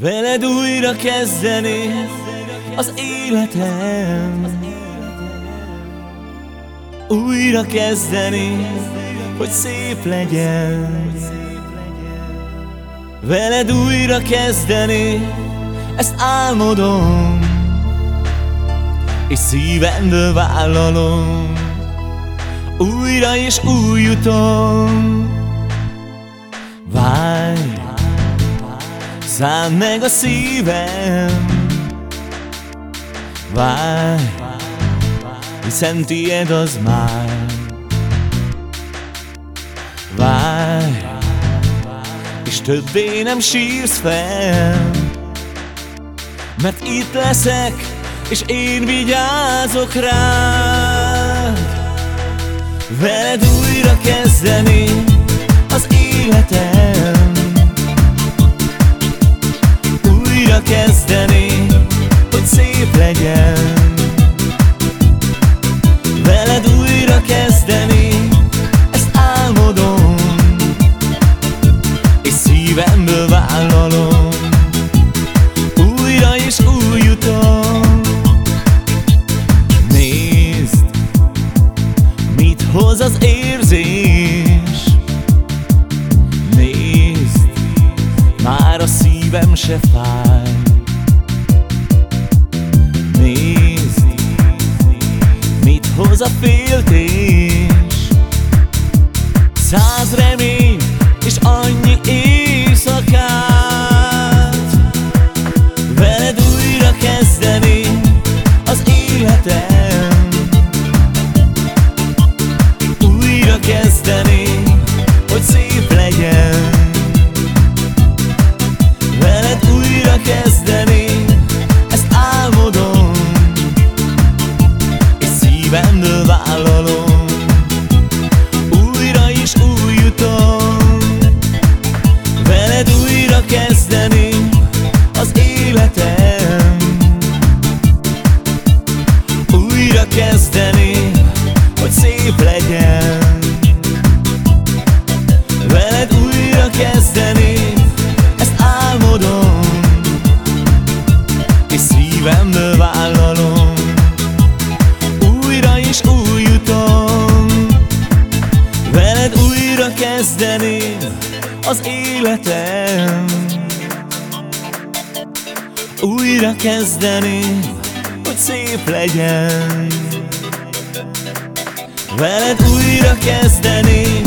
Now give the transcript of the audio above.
Veled újra kezdeni az életem. Újra kezdeni, hogy szép legyen. Veled újra kezdeni, ezt álmodom És szívemből vállalom. Újra és új utom Szánd meg a szívem. Várj Hiszen tiéd az már. Várj És többé nem sírsz fel. Mert itt leszek És én vigyázok rád. Veled újra kezdeni kezdeni, hogy szép legyen. Veled újra kezdeni, ezt álmodom És szívemből vállalom. Újra és új utam Nézd, mit hoz az érzés. Nézd, már a szívem se fáj hoz a féltés Száz remény és annyi éjszakát vállalom Újra is új utam Veled újra kezdeni az életem. Újra kezdeni, hogy szép legyen. Veled újra kezdeni, ezt álmodom. És szívemből kezdeni az életem. Újra kezdeni, hogy szép legyen. Veled újra kezdeni,